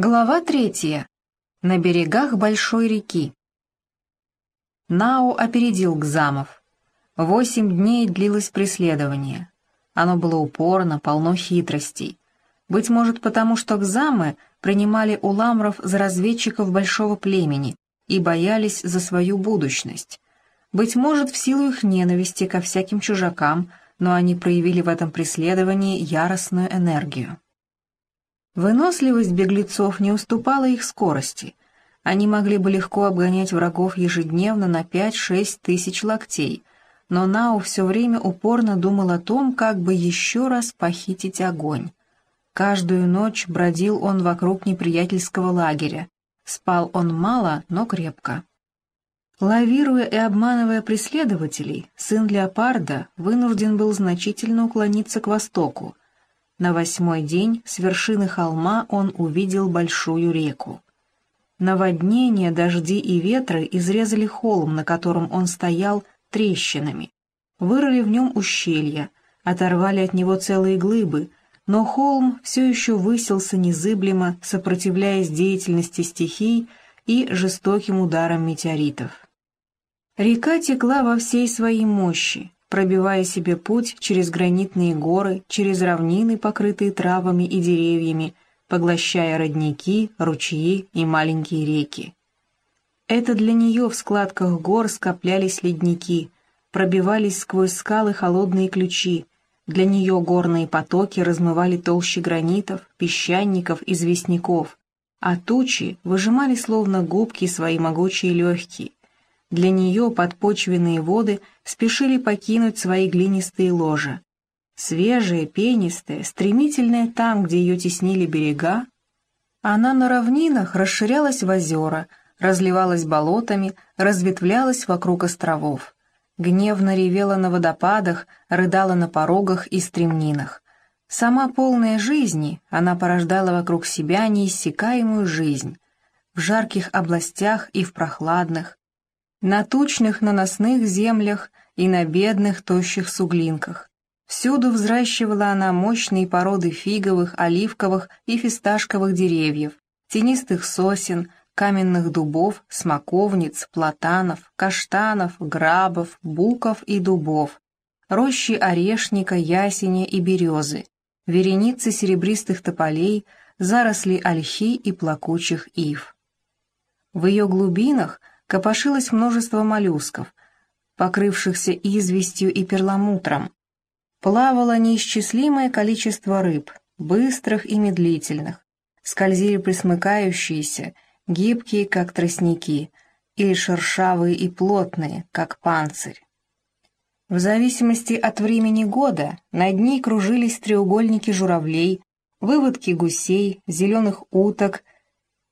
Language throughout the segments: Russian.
Глава третья. На берегах большой реки. Нао опередил Гзамов. Восемь дней длилось преследование. Оно было упорно, полно хитростей. Быть может, потому что Гзамы принимали уламров за разведчиков большого племени и боялись за свою будущность. Быть может, в силу их ненависти ко всяким чужакам, но они проявили в этом преследовании яростную энергию. Выносливость беглецов не уступала их скорости. Они могли бы легко обгонять врагов ежедневно на 5-6 тысяч локтей, но Нау все время упорно думал о том, как бы еще раз похитить огонь. Каждую ночь бродил он вокруг неприятельского лагеря. Спал он мало, но крепко. Лавируя и обманывая преследователей, сын леопарда вынужден был значительно уклониться к востоку, на восьмой день с вершины холма он увидел большую реку. Наводнения, дожди и ветры изрезали холм, на котором он стоял, трещинами. Вырыли в нем ущелья, оторвали от него целые глыбы, но холм все еще высился незыблемо, сопротивляясь деятельности стихий и жестоким ударам метеоритов. Река текла во всей своей мощи, пробивая себе путь через гранитные горы, через равнины, покрытые травами и деревьями, поглощая родники, ручьи и маленькие реки. Это для нее в складках гор скоплялись ледники, пробивались сквозь скалы холодные ключи, для нее горные потоки размывали толщи гранитов, песчаников, известняков, а тучи выжимали словно губки свои могучие легкие, для нее подпочвенные воды спешили покинуть свои глинистые ложа. Свежая, пенистая, стремительная там, где ее теснили берега, она на равнинах расширялась в озера, разливалась болотами, разветвлялась вокруг островов. Гневно ревела на водопадах, рыдала на порогах и стремнинах. Сама полная жизни, она порождала вокруг себя неиссякаемую жизнь. В жарких областях и в прохладных, на тучных наносных землях и на бедных тощих суглинках. Всюду взращивала она мощные породы фиговых, оливковых и фисташковых деревьев, тенистых сосен, каменных дубов, смоковниц, платанов, каштанов, грабов, буков и дубов, рощи орешника, ясеня и березы, вереницы серебристых тополей, заросли ольхи и плакучих ив. В ее глубинах копошилось множество моллюсков, покрывшихся известью и перламутром. Плавало неисчислимое количество рыб, быстрых и медлительных. Скользили присмыкающиеся, гибкие, как тростники, или шершавые и плотные, как панцирь. В зависимости от времени года над ней кружились треугольники журавлей, выводки гусей, зеленых уток,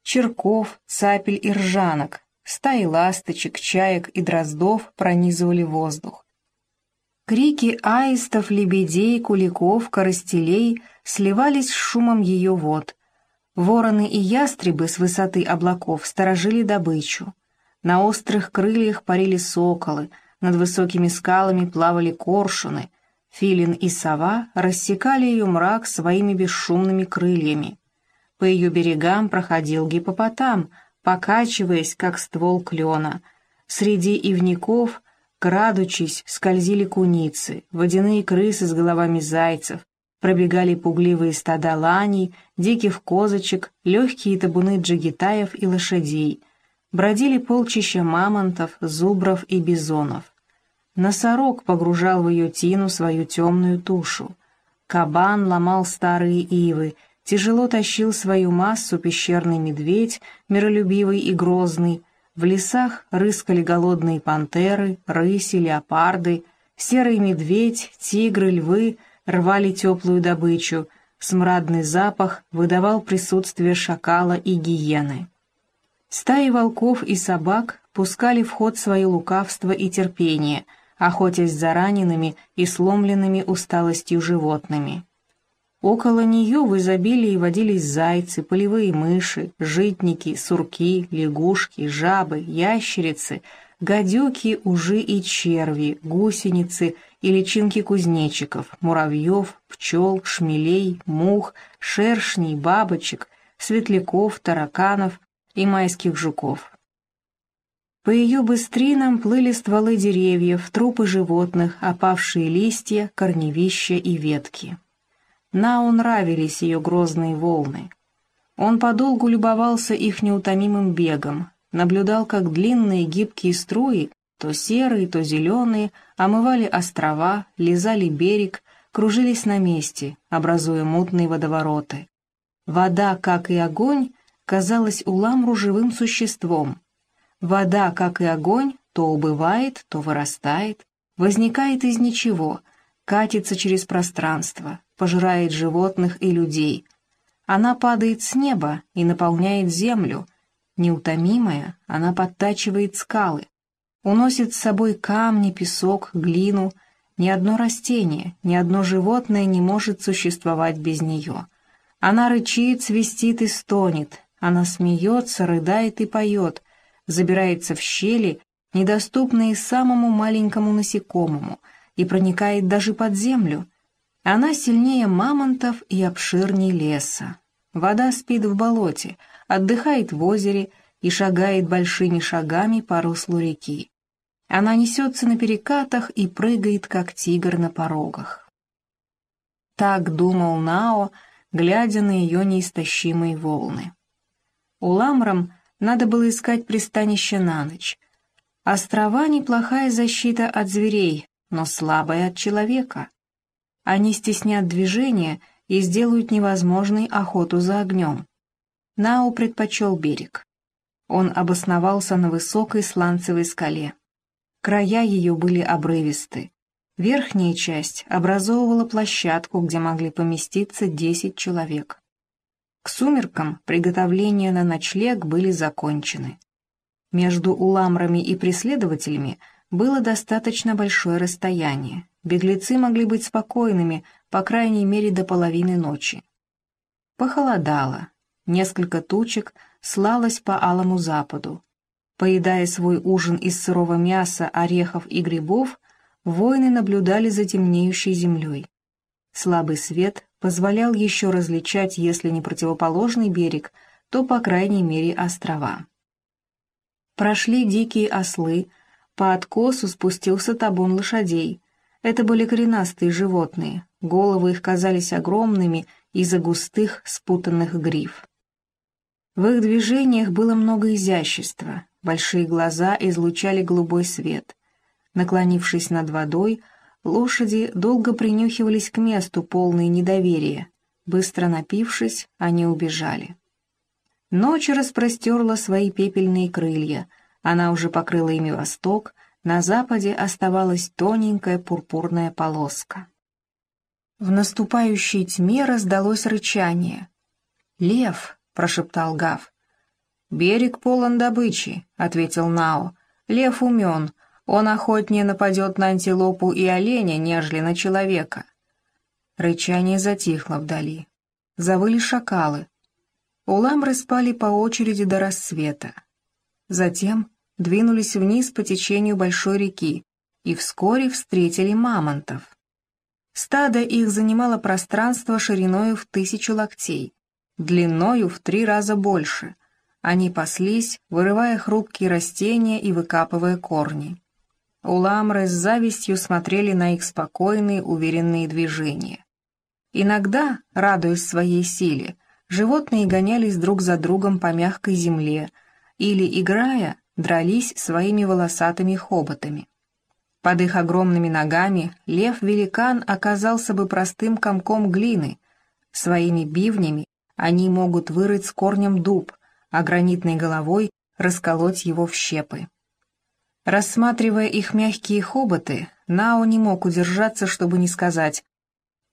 черков, цапель и ржанок, Стаи ласточек, чаек и дроздов пронизывали воздух. Крики аистов, лебедей, куликов, коростелей сливались с шумом ее вод. Вороны и ястребы с высоты облаков сторожили добычу. На острых крыльях парили соколы, над высокими скалами плавали коршуны. Филин и сова рассекали ее мрак своими бесшумными крыльями. По ее берегам проходил гипопотам — покачиваясь, как ствол клена. Среди ивников, крадучись, скользили куницы, водяные крысы с головами зайцев, пробегали пугливые стада ланей, диких козочек, легкие табуны джигитаев и лошадей, бродили полчища мамонтов, зубров и бизонов. Носорог погружал в ее тину свою темную тушу. Кабан ломал старые ивы, Тяжело тащил свою массу пещерный медведь, миролюбивый и грозный. В лесах рыскали голодные пантеры, рыси, леопарды. Серый медведь, тигры, львы рвали теплую добычу. Смрадный запах выдавал присутствие шакала и гиены. Стаи волков и собак пускали в ход свое лукавство и терпение, охотясь за ранеными и сломленными усталостью животными. Около нее в изобилии водились зайцы, полевые мыши, житники, сурки, лягушки, жабы, ящерицы, гадюки, ужи и черви, гусеницы и личинки кузнечиков, муравьев, пчел, шмелей, мух, шершней, бабочек, светляков, тараканов и майских жуков. По ее быстринам плыли стволы деревьев, трупы животных, опавшие листья, корневища и ветки. Нау нравились ее грозные волны. Он подолгу любовался их неутомимым бегом, наблюдал, как длинные гибкие струи, то серые, то зеленые, омывали острова, лизали берег, кружились на месте, образуя мутные водовороты. Вода, как и огонь, казалась Уламру живым существом. Вода, как и огонь, то убывает, то вырастает, возникает из ничего, катится через пространство, пожирает животных и людей. Она падает с неба и наполняет землю. Неутомимая, она подтачивает скалы, уносит с собой камни, песок, глину. Ни одно растение, ни одно животное не может существовать без нее. Она рычит, свистит и стонет, она смеется, рыдает и поет, забирается в щели, недоступные самому маленькому насекомому, и проникает даже под землю. Она сильнее мамонтов и обширней леса. Вода спит в болоте, отдыхает в озере и шагает большими шагами по руслу реки. Она несется на перекатах и прыгает, как тигр на порогах. Так думал Нао, глядя на ее неистощимые волны. Уламрам надо было искать пристанище на ночь. Острова — неплохая защита от зверей, но слабая от человека. Они стеснят движение и сделают невозможной охоту за огнем. Нау предпочел берег. Он обосновался на высокой сланцевой скале. Края ее были обрывисты. Верхняя часть образовывала площадку, где могли поместиться десять человек. К сумеркам приготовления на ночлег были закончены. Между уламрами и преследователями было достаточно большое расстояние. Беглецы могли быть спокойными, по крайней мере, до половины ночи. Похолодало. Несколько тучек слалось по алому западу. Поедая свой ужин из сырого мяса, орехов и грибов, воины наблюдали за темнеющей землей. Слабый свет позволял еще различать, если не противоположный берег, то, по крайней мере, острова. Прошли дикие ослы, по откосу спустился табун лошадей. Это были коренастые животные, головы их казались огромными из-за густых спутанных гриф. В их движениях было много изящества, большие глаза излучали голубой свет. Наклонившись над водой, лошади долго принюхивались к месту, полные недоверия. Быстро напившись, они убежали. Ночь распростерла свои пепельные крылья, она уже покрыла ими восток, на западе оставалась тоненькая пурпурная полоска. В наступающей тьме раздалось рычание. «Лев!» прошептал Гав. «Берег полон добычи», — ответил Нао. «Лев умен, он охотнее нападет на антилопу и оленя, нежели на человека». Рычание затихло вдали. Завыли шакалы. Уламры спали по очереди до рассвета. Затем двинулись вниз по течению большой реки и вскоре встретили мамонтов. Стадо их занимало пространство шириною в тысячу локтей длиною в три раза больше. Они паслись, вырывая хрупкие растения и выкапывая корни. Уламры с завистью смотрели на их спокойные, уверенные движения. Иногда, радуясь своей силе, животные гонялись друг за другом по мягкой земле или, играя, дрались своими волосатыми хоботами. Под их огромными ногами лев-великан оказался бы простым комком глины, своими бивнями они могут вырыть с корнем дуб, а гранитной головой расколоть его в щепы. Рассматривая их мягкие хоботы, Нао не мог удержаться, чтобы не сказать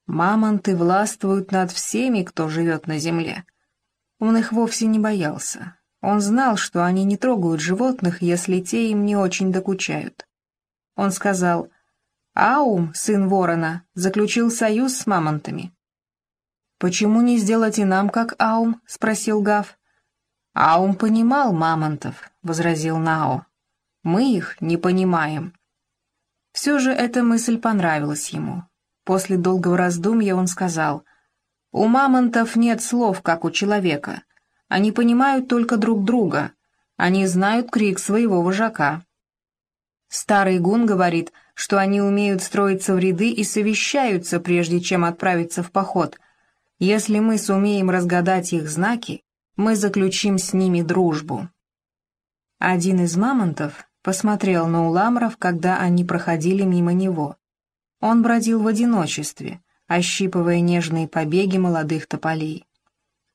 «Мамонты властвуют над всеми, кто живет на земле». Он их вовсе не боялся. Он знал, что они не трогают животных, если те им не очень докучают. Он сказал «Аум, сын ворона, заключил союз с мамонтами. «Почему не сделать и нам, как Аум?» — спросил Гав. «Аум понимал мамонтов», — возразил Нао. «Мы их не понимаем». Все же эта мысль понравилась ему. После долгого раздумья он сказал, «У мамонтов нет слов, как у человека. Они понимают только друг друга. Они знают крик своего вожака. Старый гун говорит, что они умеют строиться в ряды и совещаются, прежде чем отправиться в поход. Если мы сумеем разгадать их знаки, мы заключим с ними дружбу. Один из мамонтов посмотрел на уламров, когда они проходили мимо него. Он бродил в одиночестве, ощипывая нежные побеги молодых тополей.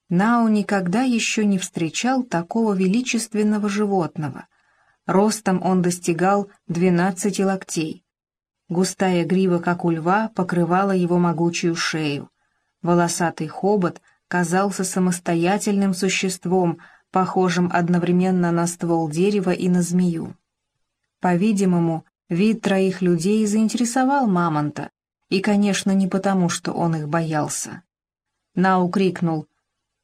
Нау никогда еще не встречал такого величественного животного. Ростом он достигал двенадцати локтей. Густая грива, как у льва, покрывала его могучую шею. Волосатый хобот казался самостоятельным существом, похожим одновременно на ствол дерева и на змею. По-видимому, вид троих людей заинтересовал Мамонта, и, конечно, не потому, что он их боялся. Нау крикнул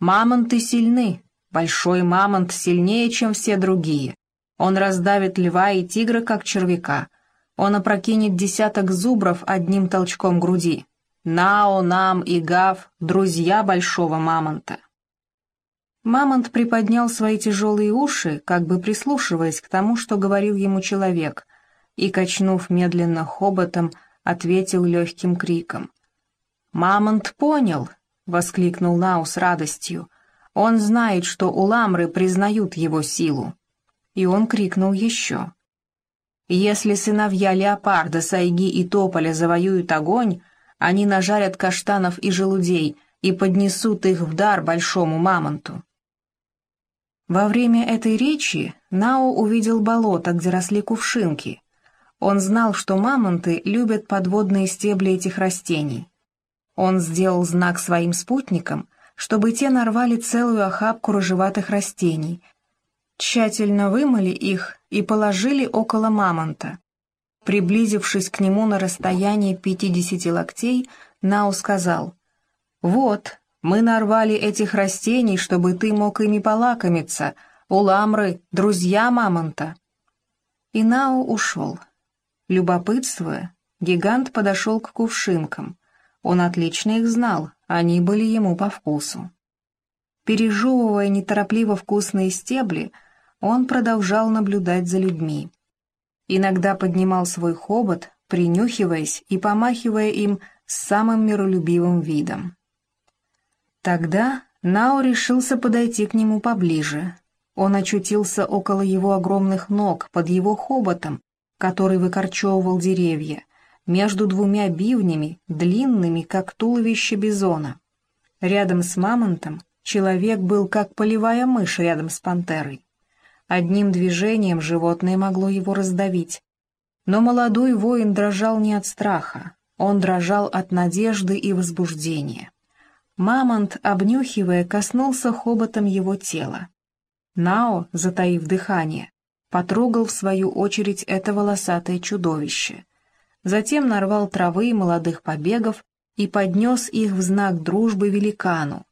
«Мамонты сильны! Большой мамонт сильнее, чем все другие. Он раздавит льва и тигра, как червяка. Он опрокинет десяток зубров одним толчком груди. Нао, Нам и Гав — друзья большого мамонта». Мамонт приподнял свои тяжелые уши, как бы прислушиваясь к тому, что говорил ему человек, и, качнув медленно хоботом, ответил легким криком. «Мамонт понял!» — воскликнул Нау с радостью. «Он знает, что уламры признают его силу». И он крикнул еще. «Если сыновья леопарда, сайги и тополя завоюют огонь, они нажарят каштанов и желудей и поднесут их в дар большому мамонту». Во время этой речи Нао увидел болото, где росли кувшинки. Он знал, что мамонты любят подводные стебли этих растений. Он сделал знак своим спутникам, чтобы те нарвали целую охапку рыжеватых растений, тщательно вымыли их и положили около мамонта. Приблизившись к нему на расстоянии пятидесяти локтей, Нау сказал, «Вот, мы нарвали этих растений, чтобы ты мог ими полакомиться, уламры, друзья мамонта». И Нау ушел. Любопытствуя, гигант подошел к кувшинкам. Он отлично их знал, они были ему по вкусу. Пережевывая неторопливо вкусные стебли, он продолжал наблюдать за людьми. Иногда поднимал свой хобот, принюхиваясь и помахивая им с самым миролюбивым видом. Тогда Нао решился подойти к нему поближе. Он очутился около его огромных ног, под его хоботом, который выкорчевывал деревья, между двумя бивнями, длинными, как туловище бизона. Рядом с мамонтом человек был как полевая мышь рядом с пантерой. Одним движением животное могло его раздавить. Но молодой воин дрожал не от страха, он дрожал от надежды и возбуждения. Мамонт, обнюхивая, коснулся хоботом его тела. Нао, затаив дыхание, потрогал в свою очередь это волосатое чудовище — затем нарвал травы и молодых побегов и поднес их в знак дружбы великану.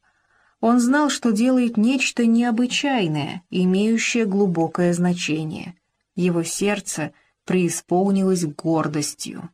Он знал, что делает нечто необычайное, имеющее глубокое значение. Его сердце преисполнилось гордостью.